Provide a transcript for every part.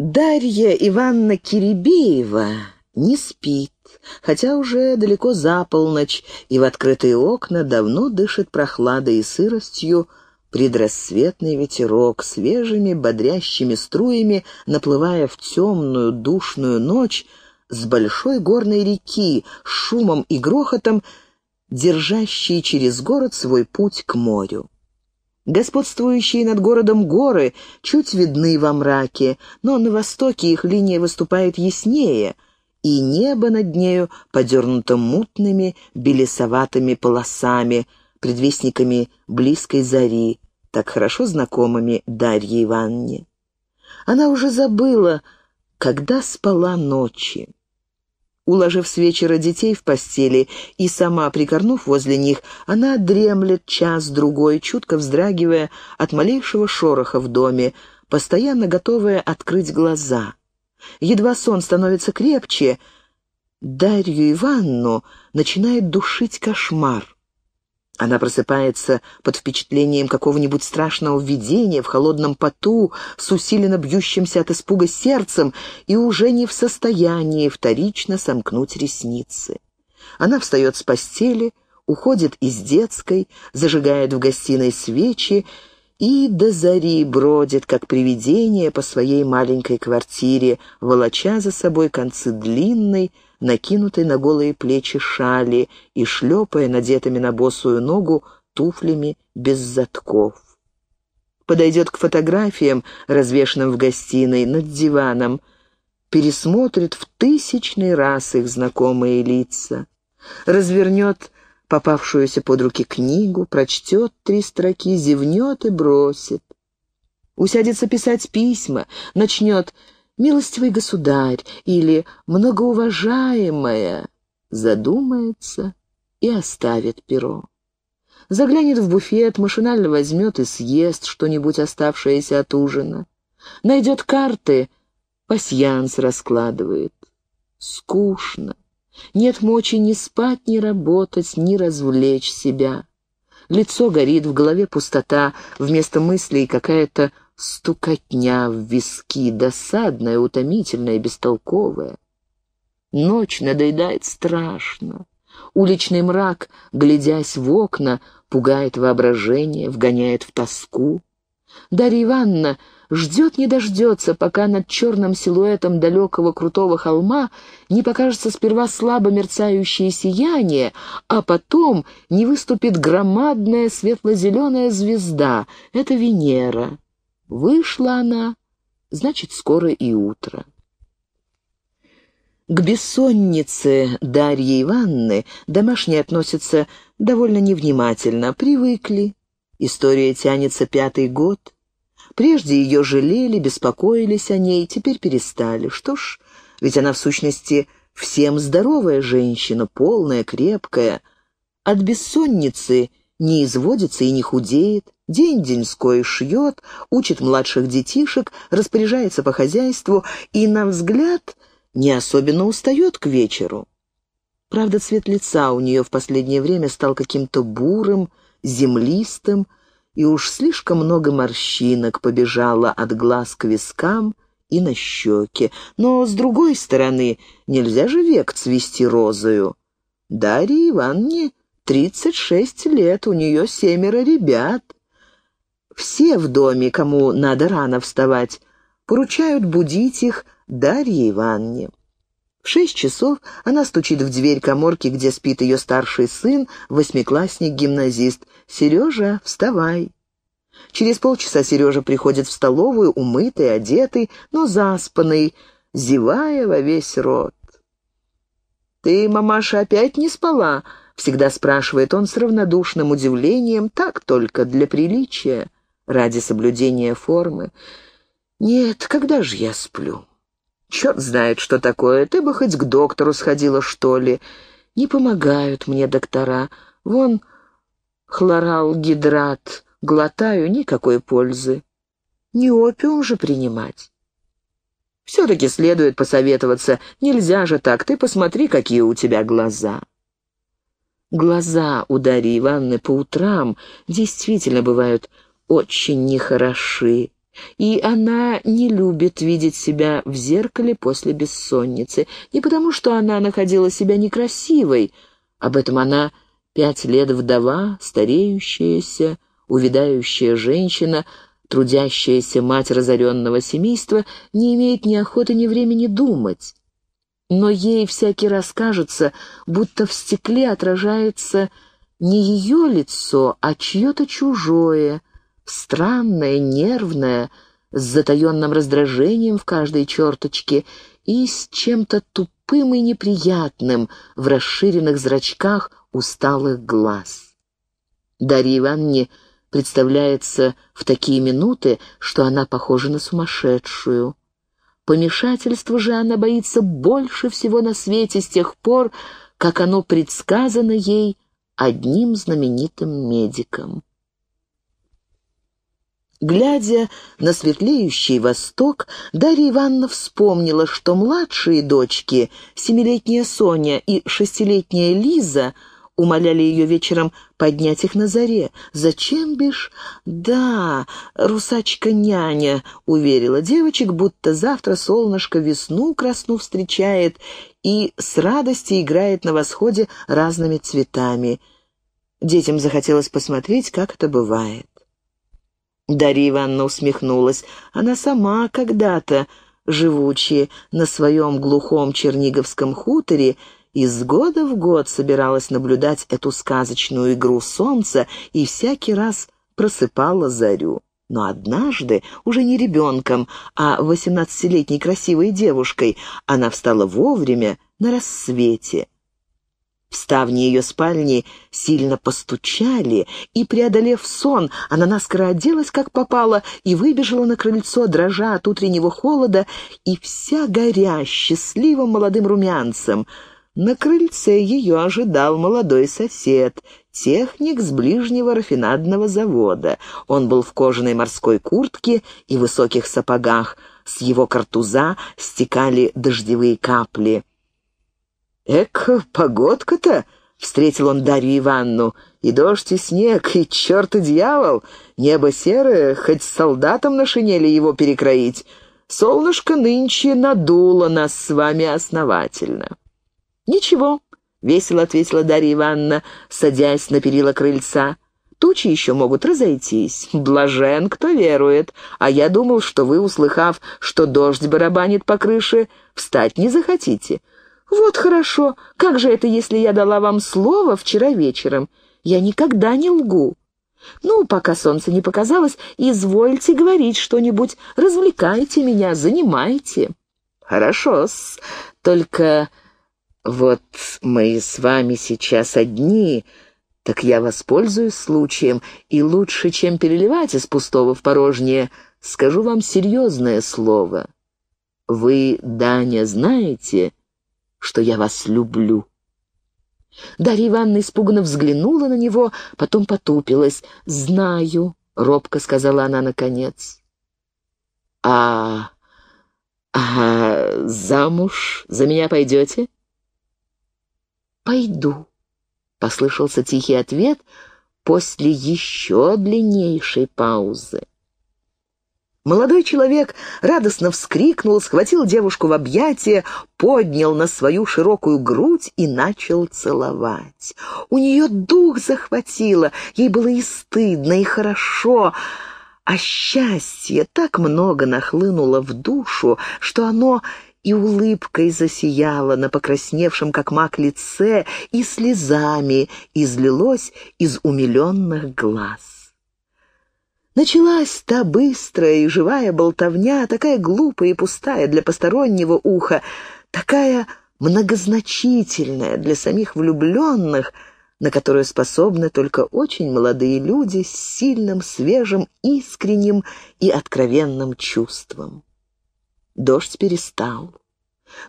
Дарья Ивановна Киребеева не спит, хотя уже далеко за полночь, и в открытые окна давно дышит прохладой и сыростью предрассветный ветерок, свежими бодрящими струями, наплывая в темную душную ночь с большой горной реки, шумом и грохотом, держащей через город свой путь к морю. Господствующие над городом горы чуть видны во мраке, но на востоке их линия выступает яснее, и небо над нею подернуто мутными белесоватыми полосами, предвестниками близкой зари, так хорошо знакомыми Дарье Ивановне. Она уже забыла, когда спала ночи. Уложив с вечера детей в постели и сама прикорнув возле них, она дремлет час-другой, чутко вздрагивая от малейшего шороха в доме, постоянно готовая открыть глаза. Едва сон становится крепче, Дарью Ивановну начинает душить кошмар. Она просыпается под впечатлением какого-нибудь страшного видения в холодном поту, с усиленно бьющимся от испуга сердцем и уже не в состоянии вторично сомкнуть ресницы. Она встает с постели, уходит из детской, зажигает в гостиной свечи и до зари бродит, как привидение, по своей маленькой квартире, волоча за собой концы длинной, накинутой на голые плечи шали и шлепая надетыми на босую ногу туфлями без затков. Подойдет к фотографиям, развешанным в гостиной, над диваном, пересмотрит в тысячный раз их знакомые лица, развернет попавшуюся под руки книгу, прочтет три строки, зевнет и бросит. Усядется писать письма, начнет «Милостивый государь» или «Многоуважаемая» задумается и оставит перо. Заглянет в буфет, машинально возьмет и съест что-нибудь оставшееся от ужина. Найдет карты, пасьянс раскладывает. Скучно. Нет мочи ни спать, ни работать, ни развлечь себя. Лицо горит, в голове пустота, вместо мыслей какая-то стукотня в виски, досадная, утомительная, бестолковая. Ночь надоедает страшно. Уличный мрак, глядясь в окна, пугает воображение, вгоняет в тоску. Дарья Ивановна ждет не дождется, пока над черным силуэтом далекого крутого холма не покажется сперва слабо мерцающее сияние, а потом не выступит громадная светло-зеленая звезда. Это Венера. Вышла она, значит, скоро и утро. К бессоннице Дарьи Ивановны домашние относятся довольно невнимательно, привыкли. История тянется пятый год. Прежде ее жалели, беспокоились о ней, теперь перестали. Что ж, ведь она в сущности всем здоровая женщина, полная, крепкая. От бессонницы не изводится и не худеет, день-деньской шьет, учит младших детишек, распоряжается по хозяйству и, на взгляд, не особенно устает к вечеру. Правда, цвет лица у нее в последнее время стал каким-то бурым, землистым, и уж слишком много морщинок побежало от глаз к вискам и на щеке. Но, с другой стороны, нельзя же век цвести розою. Дарье Ивановне тридцать шесть лет, у нее семеро ребят. Все в доме, кому надо рано вставать, поручают будить их Дарье Ивановне. В шесть часов она стучит в дверь коморки, где спит ее старший сын, восьмиклассник-гимназист. «Сережа, вставай!» Через полчаса Сережа приходит в столовую, умытый, одетый, но заспанный, зевая во весь рот. «Ты, мамаша, опять не спала?» — всегда спрашивает он с равнодушным удивлением, так только для приличия, ради соблюдения формы. «Нет, когда же я сплю?» Черт знает, что такое. Ты бы хоть к доктору сходила, что ли. Не помогают мне доктора. Вон хлорал, гидрат. Глотаю, никакой пользы. Не опиум же принимать. Все-таки следует посоветоваться. Нельзя же так. Ты посмотри, какие у тебя глаза. Глаза у Дарьи Ивановны по утрам действительно бывают очень нехороши. И она не любит видеть себя в зеркале после бессонницы. Не потому, что она находила себя некрасивой. Об этом она пять лет вдова, стареющаяся, увядающая женщина, трудящаяся мать разоренного семейства, не имеет ни охоты, ни времени думать. Но ей всякий раз кажется, будто в стекле отражается не ее лицо, а чье-то чужое, странное, нервное, с затаенным раздражением в каждой черточке и с чем-то тупым и неприятным в расширенных зрачках усталых глаз. Дарье Ивановне представляется в такие минуты, что она похожа на сумасшедшую. Помешательство же она боится больше всего на свете с тех пор, как оно предсказано ей одним знаменитым медиком. Глядя на светлеющий восток, Дарья Ивановна вспомнила, что младшие дочки, семилетняя Соня и шестилетняя Лиза, умоляли ее вечером поднять их на заре. «Зачем бишь?» «Да, русачка-няня», — уверила девочек, будто завтра солнышко весну красну встречает и с радости играет на восходе разными цветами. Детям захотелось посмотреть, как это бывает. Дарья Ивановна усмехнулась. Она сама когда-то, живучи на своем глухом черниговском хуторе, из года в год собиралась наблюдать эту сказочную игру солнца и всякий раз просыпала зарю. Но однажды, уже не ребенком, а восемнадцатилетней красивой девушкой, она встала вовремя на рассвете — в ставни ее спальни сильно постучали, и, преодолев сон, она наскоро оделась, как попало, и выбежала на крыльцо, дрожа от утреннего холода, и вся горя счастливым молодым румянцем. На крыльце ее ожидал молодой сосед, техник с ближнего рафинадного завода. Он был в кожаной морской куртке и высоких сапогах. С его картуза стекали дождевые капли. «Эк, погодка-то!» — встретил он Дарью Ивановну. «И дождь, и снег, и черт и дьявол! Небо серое, хоть солдатам на шинели его перекроить. Солнышко нынче надуло нас с вами основательно». «Ничего», — весело ответила Дарья Ивановна, садясь на перила крыльца. «Тучи еще могут разойтись. Блажен, кто верует. А я думал, что вы, услыхав, что дождь барабанит по крыше, встать не захотите». «Вот хорошо. Как же это, если я дала вам слово вчера вечером? Я никогда не лгу. Ну, пока солнце не показалось, извольте говорить что-нибудь, развлекайте меня, занимайте». «Хорошо-с, только вот мы с вами сейчас одни, так я воспользуюсь случаем, и лучше, чем переливать из пустого в порожнее, скажу вам серьезное слово. Вы, Даня, знаете...» что я вас люблю». Дарья Ивановна испуганно взглянула на него, потом потупилась. «Знаю», — робко сказала она наконец. «А... а замуж за меня пойдете?» «Пойду», — послышался тихий ответ после еще длиннейшей паузы. Молодой человек радостно вскрикнул, схватил девушку в объятия, поднял на свою широкую грудь и начал целовать. У нее дух захватило, ей было и стыдно, и хорошо, а счастье так много нахлынуло в душу, что оно и улыбкой засияло на покрасневшем, как мак, лице, и слезами излилось из умиленных глаз. Началась та быстрая и живая болтовня, такая глупая и пустая для постороннего уха, такая многозначительная для самих влюбленных, на которую способны только очень молодые люди с сильным, свежим, искренним и откровенным чувством. Дождь перестал.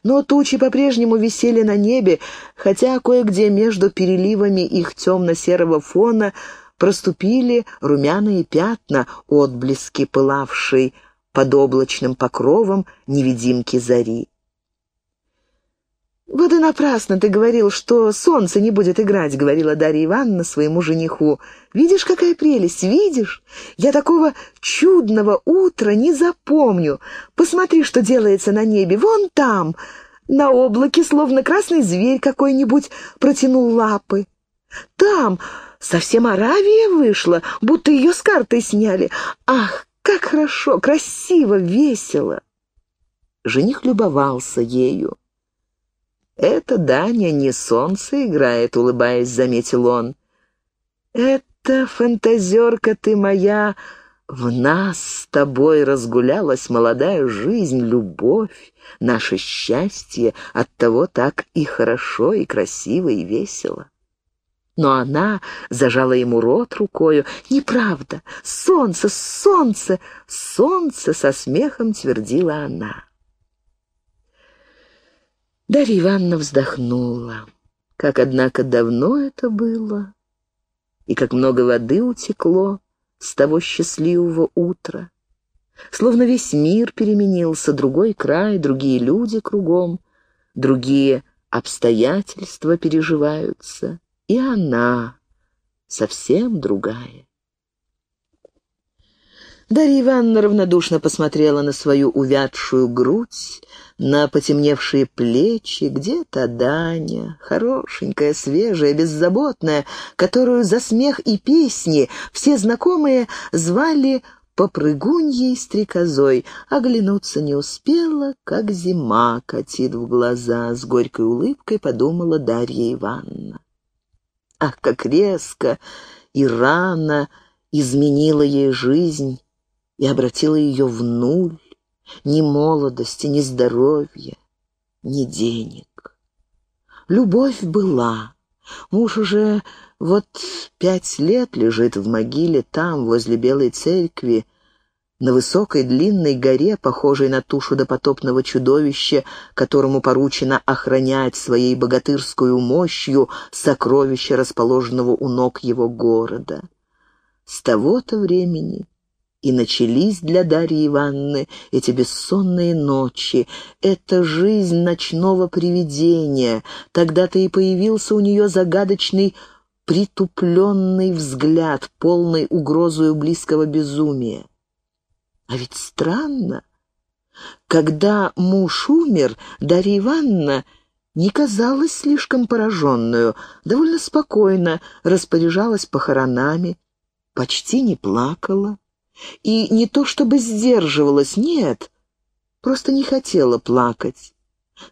Но тучи по-прежнему висели на небе, хотя кое-где между переливами их темно-серого фона проступили румяные пятна, отблески пылавшей под облачным покровом невидимки зари. «Вот и напрасно ты говорил, что солнце не будет играть», — говорила Дарья Ивановна своему жениху. «Видишь, какая прелесть, видишь? Я такого чудного утра не запомню. Посмотри, что делается на небе, вон там, на облаке, словно красный зверь какой-нибудь протянул лапы. Там совсем Аравия вышла, будто ее с картой сняли. Ах, как хорошо, красиво, весело!» Жених любовался ею. «Это, Даня, не солнце играет», — улыбаясь, заметил он. «Это, фантазерка ты моя, в нас с тобой разгулялась молодая жизнь, любовь, наше счастье, оттого так и хорошо, и красиво, и весело». Но она зажала ему рот рукою. «Неправда! Солнце! Солнце! Солнце!» — со смехом твердила она. Дарья Ивановна вздохнула. Как, однако, давно это было, и как много воды утекло с того счастливого утра. Словно весь мир переменился, другой край, другие люди кругом, другие обстоятельства переживаются, и она совсем другая. Дарья Ивановна равнодушно посмотрела на свою увядшую грудь, на потемневшие плечи. Где-то Даня, хорошенькая, свежая, беззаботная, которую за смех и песни все знакомые звали попрыгуньей стрекозой. Оглянуться не успела, как зима катит в глаза. С горькой улыбкой подумала Дарья Ивановна. Ах, как резко и рано изменила ей жизнь и обратила ее в нуль. Ни молодости, ни здоровья, ни денег. Любовь была. Муж уже вот пять лет лежит в могиле там, возле Белой церкви, на высокой длинной горе, похожей на тушу допотопного чудовища, которому поручено охранять своей богатырскую мощью сокровища, расположенного у ног его города. С того-то времени и начались для Дарьи Ивановны эти бессонные ночи, эта жизнь ночного привидения. Тогда-то и появился у нее загадочный притупленный взгляд, полный угрозою близкого безумия. А ведь странно. Когда муж умер, Дарья Ивановна не казалась слишком пораженную, довольно спокойно распоряжалась похоронами, почти не плакала. И не то чтобы сдерживалась, нет, просто не хотела плакать.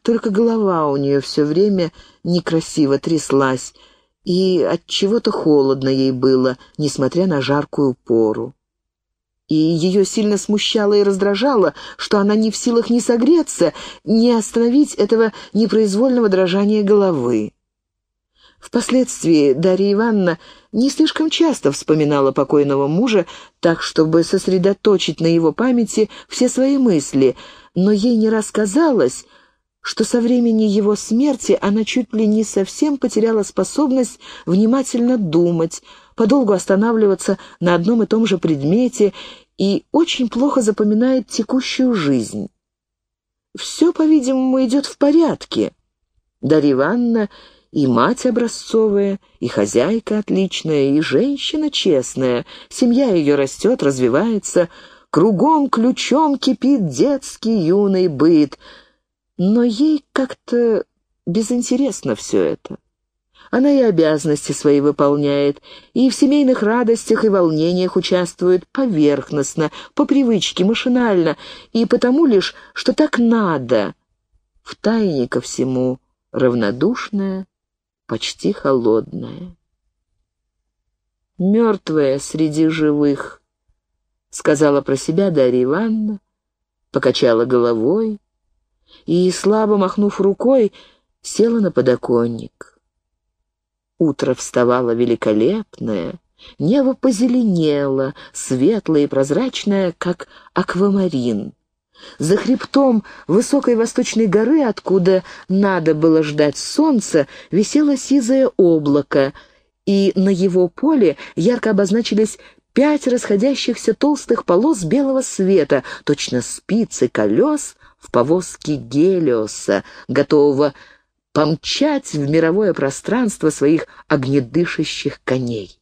Только голова у нее все время некрасиво тряслась, и от чего-то холодно ей было, несмотря на жаркую пору. И ее сильно смущало и раздражало, что она не в силах ни согреться, ни остановить этого непроизвольного дрожания головы. Впоследствии Дарья Ивановна не слишком часто вспоминала покойного мужа, так, чтобы сосредоточить на его памяти все свои мысли, но ей не рассказалось, что со времени его смерти она чуть ли не совсем потеряла способность внимательно думать, подолгу останавливаться на одном и том же предмете и очень плохо запоминает текущую жизнь. Все, по-видимому, идет в порядке. Дарья Ивановна и мать образцовая, и хозяйка отличная, и женщина честная. Семья ее растет, развивается, кругом ключом кипит детский юный быт. Но ей как-то безинтересно все это. Она и обязанности свои выполняет, и в семейных радостях и волнениях участвует поверхностно, по привычке, машинально, и потому лишь, что так надо. Втайне ко всему равнодушная, почти холодная. «Мертвая среди живых», — сказала про себя Дарья Ивановна, покачала головой и, слабо махнув рукой, села на подоконник. Утро вставало великолепное, небо позеленело, светлое и прозрачное, как аквамарин. За хребтом высокой восточной горы, откуда надо было ждать солнца, висело сизое облако, и на его поле ярко обозначились пять расходящихся толстых полос белого света, точно спицы колес в повозке Гелиоса, готового помчать в мировое пространство своих огнедышащих коней.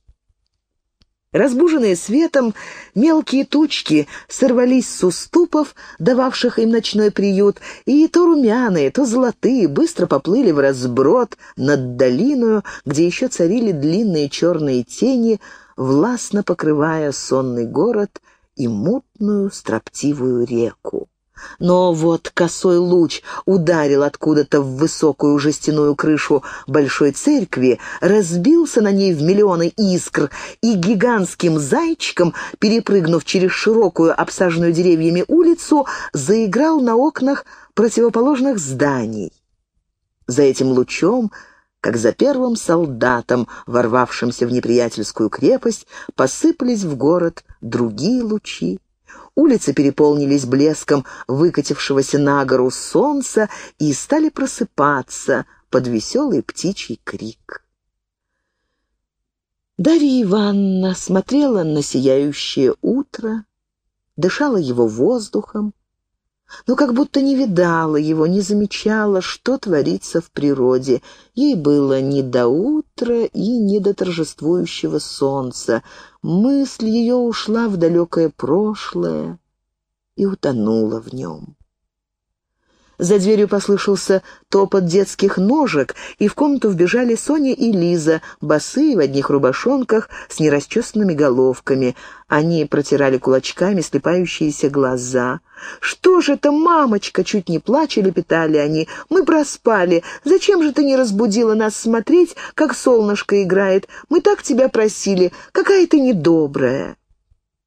Разбуженные светом, мелкие тучки сорвались с уступов, дававших им ночной приют, и то румяные, то золотые быстро поплыли в разброд над долиною, где еще царили длинные черные тени, властно покрывая сонный город и мутную строптивую реку. Но вот косой луч ударил откуда-то в высокую жестяную крышу большой церкви, разбился на ней в миллионы искр и гигантским зайчиком, перепрыгнув через широкую, обсаженную деревьями улицу, заиграл на окнах противоположных зданий. За этим лучом как за первым солдатом, ворвавшимся в неприятельскую крепость, посыпались в город другие лучи. Улицы переполнились блеском выкатившегося на гору солнца и стали просыпаться под веселый птичий крик. Дарья Ивановна смотрела на сияющее утро, дышала его воздухом, но как будто не видала его, не замечала, что творится в природе. Ей было ни до утра и ни до торжествующего солнца. Мысль ее ушла в далекое прошлое и утонула в нем. За дверью послышался топот детских ножек, и в комнату вбежали Соня и Лиза, босые в одних рубашонках с нерасчесанными головками. Они протирали кулачками слепающиеся глаза. «Что же это, мамочка?» — чуть не плача лепетали они. «Мы проспали. Зачем же ты не разбудила нас смотреть, как солнышко играет? Мы так тебя просили. Какая ты недобрая!»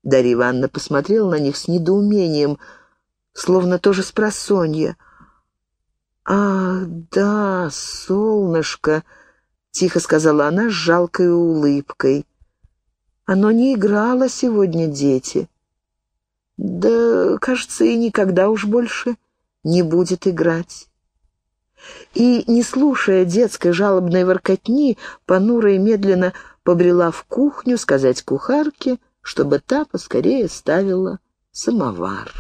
Дарья Ивановна посмотрела на них с недоумением, словно тоже с просонья. «Ах, да, солнышко!» — тихо сказала она с жалкой улыбкой. «Оно не играло сегодня, дети. Да, кажется, и никогда уж больше не будет играть». И, не слушая детской жалобной воркотни, понуро и медленно побрела в кухню сказать кухарке, чтобы та поскорее ставила самовар.